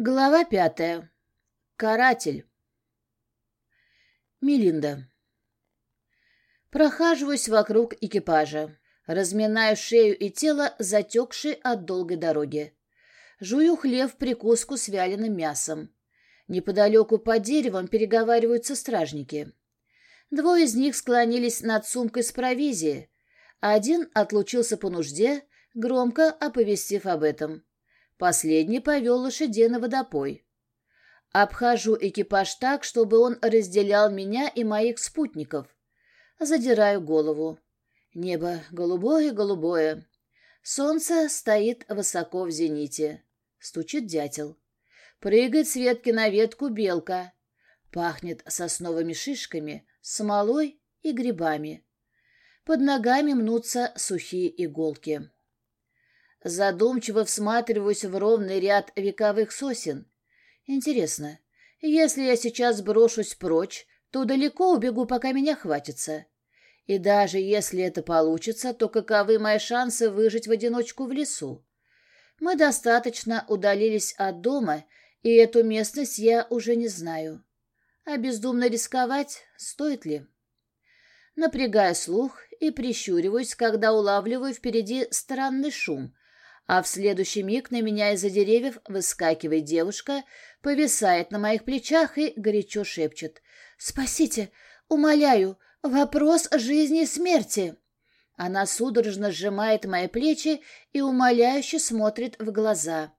Глава пятая. Каратель. Мелинда. Прохаживаюсь вокруг экипажа. Разминаю шею и тело, затекшие от долгой дороги. Жую хлеб прикуску с вяленым мясом. Неподалеку под деревом переговариваются стражники. Двое из них склонились над сумкой с провизией. Один отлучился по нужде, громко оповестив об этом. Последний повел лошадей на водопой. Обхожу экипаж так, чтобы он разделял меня и моих спутников. Задираю голову. Небо голубое-голубое. Солнце стоит высоко в зените. Стучит дятел. Прыгает с ветки на ветку белка. Пахнет сосновыми шишками, смолой и грибами. Под ногами мнутся сухие иголки. Задумчиво всматриваюсь в ровный ряд вековых сосен. Интересно, если я сейчас брошусь прочь, то далеко убегу, пока меня хватится. И даже если это получится, то каковы мои шансы выжить в одиночку в лесу? Мы достаточно удалились от дома, и эту местность я уже не знаю. А бездумно рисковать стоит ли? Напрягая слух и прищуриваюсь, когда улавливаю впереди странный шум, а в следующий миг на меня из-за деревьев выскакивает девушка, повисает на моих плечах и горячо шепчет. «Спасите! Умоляю! Вопрос жизни и смерти!» Она судорожно сжимает мои плечи и умоляюще смотрит в глаза.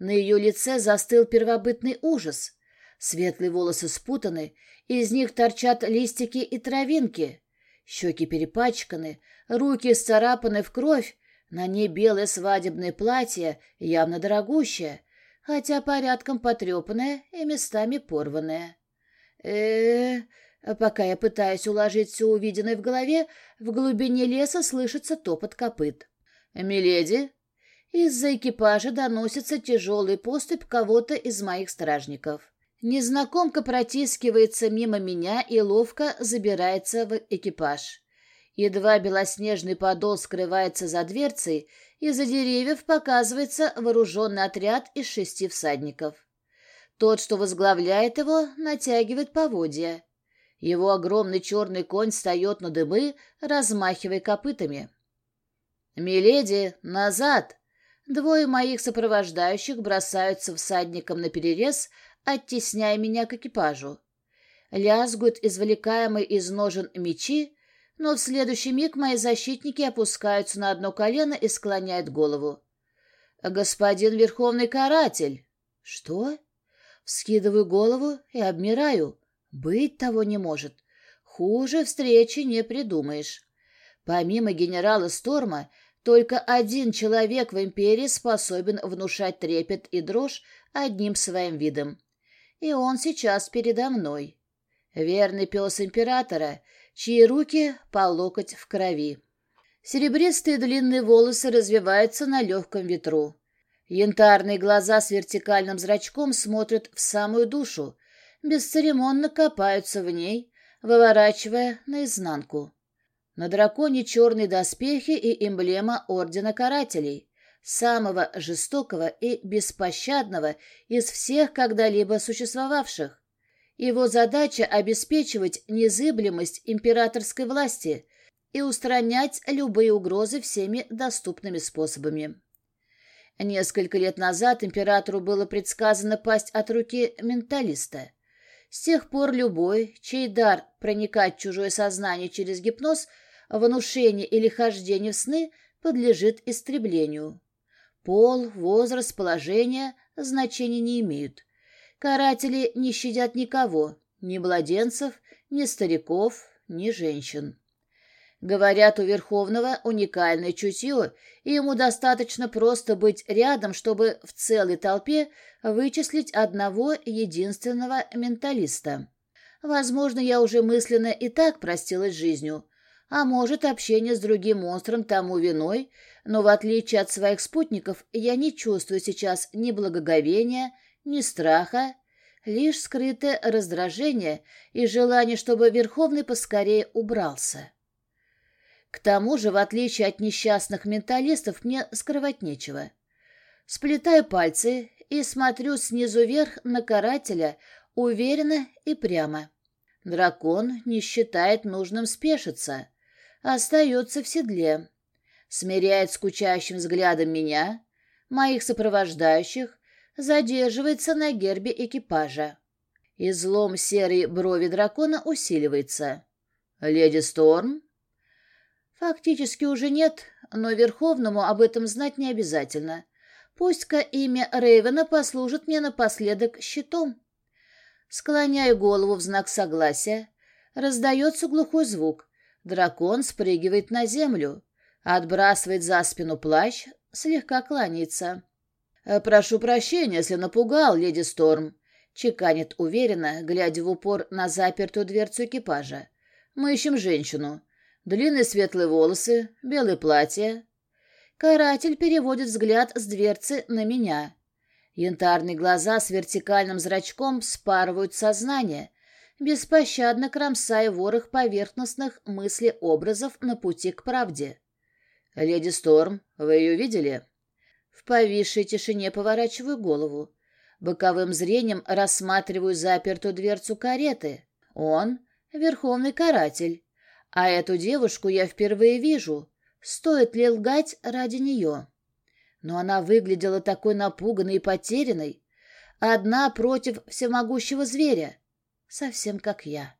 На ее лице застыл первобытный ужас. Светлые волосы спутаны, из них торчат листики и травинки. Щеки перепачканы, руки сцарапаны в кровь, на ней белое свадебное платье, явно дорогущее, хотя порядком потрепанное и местами порванное. э, -э Пока я пытаюсь уложить все увиденное в голове, в глубине леса слышится топот копыт. «Миледи!» Из-за экипажа доносится тяжелый поступь кого-то из моих стражников. Незнакомка протискивается мимо меня и ловко забирается в экипаж. Едва белоснежный подол скрывается за дверцей, из-за деревьев показывается вооруженный отряд из шести всадников. Тот, что возглавляет его, натягивает поводья. Его огромный черный конь встает на дыбы, размахивая копытами. «Миледи, назад!» Двое моих сопровождающих бросаются всадникам на перерез, оттесняя меня к экипажу. Лязгают извлекаемые из ножен мечи, но в следующий миг мои защитники опускаются на одно колено и склоняют голову. «Господин Верховный Каратель!» «Что?» Вскидываю голову и обмираю. Быть того не может. Хуже встречи не придумаешь. Помимо генерала Сторма, только один человек в империи способен внушать трепет и дрожь одним своим видом. И он сейчас передо мной. Верный пес императора, чьи руки по локоть в крови. Серебристые длинные волосы развиваются на легком ветру. Янтарные глаза с вертикальным зрачком смотрят в самую душу, бесцеремонно копаются в ней, выворачивая наизнанку. На драконе черные доспехи и эмблема Ордена Карателей, самого жестокого и беспощадного из всех когда-либо существовавших. Его задача — обеспечивать незыблемость императорской власти и устранять любые угрозы всеми доступными способами. Несколько лет назад императору было предсказано пасть от руки менталиста. С тех пор любой, чей дар проникать в чужое сознание через гипноз, внушение или хождение в сны подлежит истреблению. Пол, возраст, положение значения не имеют – Каратели не щадят никого, ни младенцев, ни стариков, ни женщин. Говорят, у Верховного уникальное чутье, и ему достаточно просто быть рядом, чтобы в целой толпе вычислить одного единственного менталиста. Возможно, я уже мысленно и так простилась жизнью, а может, общение с другим монстром тому виной, но в отличие от своих спутников я не чувствую сейчас ни благоговения, ни страха, лишь скрытое раздражение и желание, чтобы Верховный поскорее убрался. К тому же, в отличие от несчастных менталистов, мне скрывать нечего. Сплетаю пальцы и смотрю снизу вверх на карателя уверенно и прямо. Дракон не считает нужным спешиться, остается в седле, смиряет скучающим взглядом меня, моих сопровождающих, задерживается на гербе экипажа. Излом серой брови дракона усиливается. «Леди Сторм?» «Фактически уже нет, но Верховному об этом знать не обязательно. Пусть-ка имя Рейвена послужит мне напоследок щитом». Склоняю голову в знак согласия. Раздается глухой звук. Дракон спрыгивает на землю, отбрасывает за спину плащ, слегка кланяется. «Э, «Прошу прощения, если напугал, леди Сторм», — чеканит уверенно, глядя в упор на запертую дверцу экипажа. «Мы ищем женщину. Длинные светлые волосы, белое платье». Каратель переводит взгляд с дверцы на меня. Янтарные глаза с вертикальным зрачком спарывают сознание, беспощадно кромсая ворох поверхностных мыслеобразов на пути к правде. «Леди Сторм, вы ее видели?» В повисшей тишине поворачиваю голову. Боковым зрением рассматриваю запертую дверцу кареты. Он — верховный каратель. А эту девушку я впервые вижу. Стоит ли лгать ради нее? Но она выглядела такой напуганной и потерянной. Одна против всемогущего зверя. Совсем как я.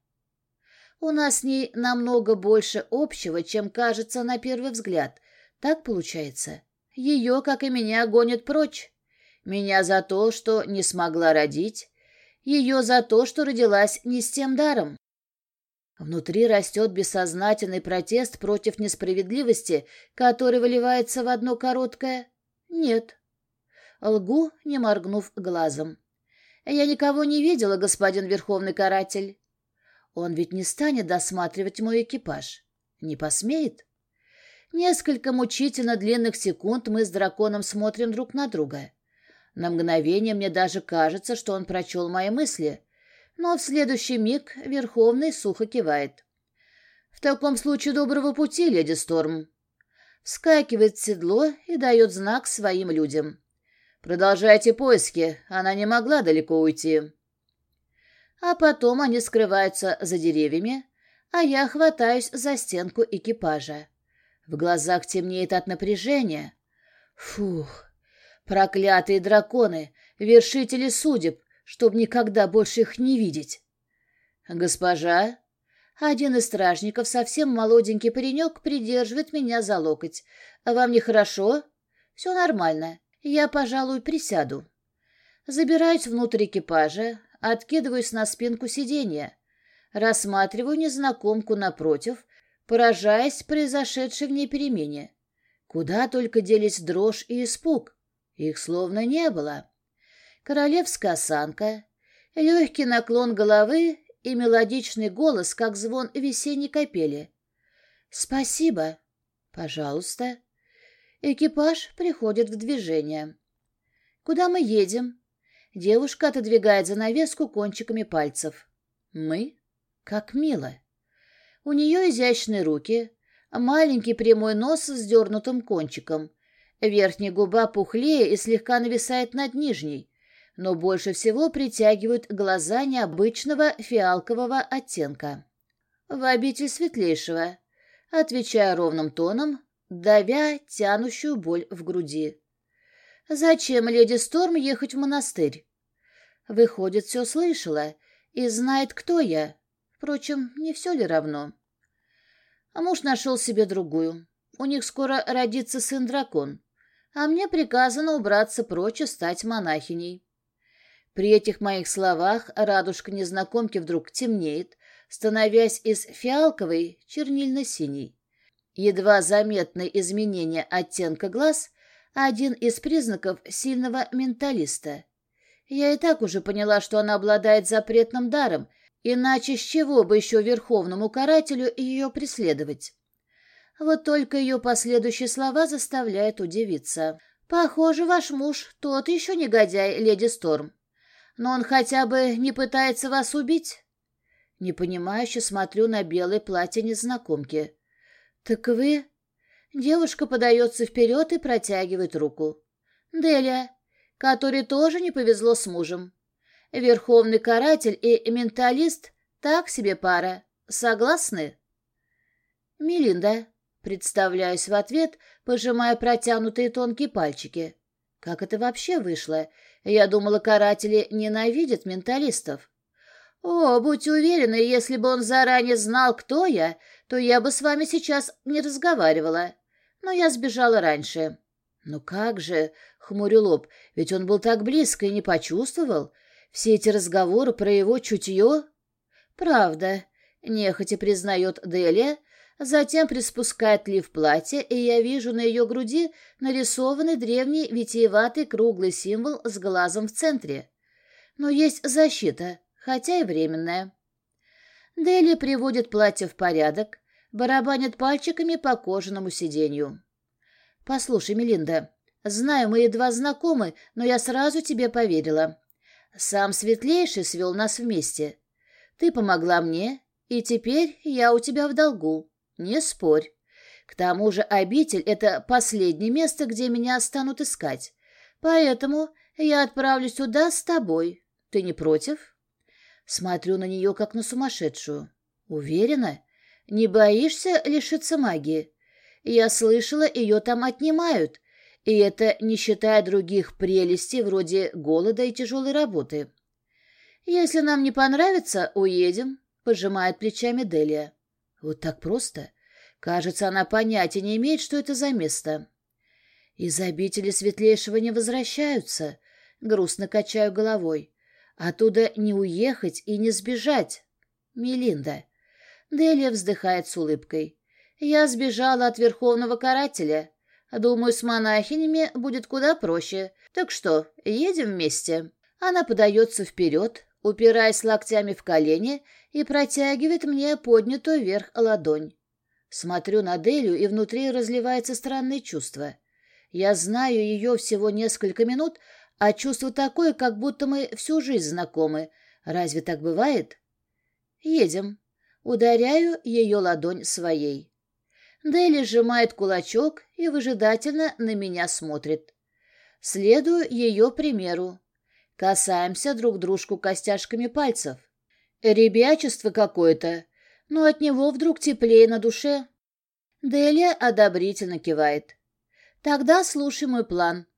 У нас с ней намного больше общего, чем кажется на первый взгляд. Так получается? Ее, как и меня, гонят прочь. Меня за то, что не смогла родить. Ее за то, что родилась не с тем даром. Внутри растет бессознательный протест против несправедливости, который выливается в одно короткое «нет». Лгу, не моргнув глазом. «Я никого не видела, господин Верховный Каратель». Он ведь не станет досматривать мой экипаж. Не посмеет. Несколько мучительно длинных секунд мы с драконом смотрим друг на друга. На мгновение мне даже кажется, что он прочел мои мысли, но в следующий миг Верховный сухо кивает. «В таком случае доброго пути, леди Сторм!» Вскакивает в седло и дает знак своим людям. «Продолжайте поиски, она не могла далеко уйти». А потом они скрываются за деревьями, а я хватаюсь за стенку экипажа. В глазах темнеет от напряжения. Фух, проклятые драконы, вершители судеб, чтоб никогда больше их не видеть. Госпожа, один из стражников, совсем молоденький паренек, придерживает меня за локоть. Вам нехорошо? Все нормально. Я, пожалуй, присяду. Забираюсь внутрь экипажа, откидываюсь на спинку сиденья. Рассматриваю незнакомку напротив, поражаясь произошедшей в ней перемене. Куда только делись дрожь и испуг. Их словно не было. Королевская осанка, легкий наклон головы и мелодичный голос, как звон весенней капели. «Спасибо. Пожалуйста». Экипаж приходит в движение. «Куда мы едем?» Девушка отодвигает занавеску кончиками пальцев. «Мы? Как мило!» У нее изящные руки, маленький прямой нос с дернутым кончиком. Верхняя губа пухлее и слегка нависает над нижней, но больше всего притягивают глаза необычного фиалкового оттенка. «В обитель светлейшего», отвечая ровным тоном, давя тянущую боль в груди. «Зачем леди Сторм ехать в монастырь?» Выходит, все слышала и знает, кто я. Впрочем, не все ли равно? А муж нашел себе другую. У них скоро родится сын-дракон. А мне приказано убраться прочь и стать монахиней. При этих моих словах радужка незнакомки вдруг темнеет, становясь из фиалковой чернильно-синей. Едва заметное изменение оттенка глаз — один из признаков сильного менталиста. Я и так уже поняла, что она обладает запретным даром — Иначе с чего бы еще верховному карателю ее преследовать? Вот только ее последующие слова заставляют удивиться. «Похоже, ваш муж тот еще негодяй, леди Сторм. Но он хотя бы не пытается вас убить?» Непонимающе смотрю на белое платье незнакомки. «Так вы...» Девушка подается вперед и протягивает руку. «Деля, которой тоже не повезло с мужем. Верховный каратель и менталист — так себе пара. Согласны? Мелинда, представляюсь в ответ, пожимая протянутые тонкие пальчики. Как это вообще вышло? Я думала, каратели ненавидят менталистов. О, будь уверены, если бы он заранее знал, кто я, то я бы с вами сейчас не разговаривала. Но я сбежала раньше. Ну как же, хмурю лоб, ведь он был так близко и не почувствовал. Все эти разговоры про его чутье... Правда, нехотя признает Делия, затем приспускает лиф платья, и я вижу на ее груди нарисованный древний витиеватый круглый символ с глазом в центре. Но есть защита, хотя и временная. Дели приводит платье в порядок, барабанит пальчиками по кожаному сиденью. «Послушай, Мелинда, знаю, мы едва знакомы, но я сразу тебе поверила. Сам Светлейший свел нас вместе. Ты помогла мне, и теперь я у тебя в долгу. Не спорь. К тому же обитель — это последнее место, где меня станут искать. Поэтому я отправлюсь туда с тобой. Ты не против?» Смотрю на нее, как на сумасшедшую. «Уверена? Не боишься лишиться магии? Я слышала, ее там отнимают, и это не считая других прелестей вроде голода и тяжелой работы. «Если нам не понравится, уедем», — пожимает плечами Делия. Вот так просто. Кажется, она понятия не имеет, что это за место. Из обители светлейшего не возвращаются. Грустно качаю головой. Оттуда не уехать и не сбежать. Мелинда. Делия вздыхает с улыбкой. Я сбежала от верховного карателя. Думаю, с монахинями будет куда проще. Так что, едем вместе?» Она подается вперед, упираясь локтями в колени, и протягивает мне поднятую вверх ладонь. Смотрю на Делю, и внутри разливается странное чувство. Я знаю ее всего несколько минут, а чувство такое, как будто мы всю жизнь знакомы. Разве так бывает? Едем. Ударяю ее ладонь своей. Дели сжимает кулачок и выжидательно на меня смотрит. Следую ее примеру. Касаемся друг дружку костяшками пальцев. Ребячество какое-то, но от него вдруг теплее на душе. Делия одобрительно кивает. Тогда слушай мой план.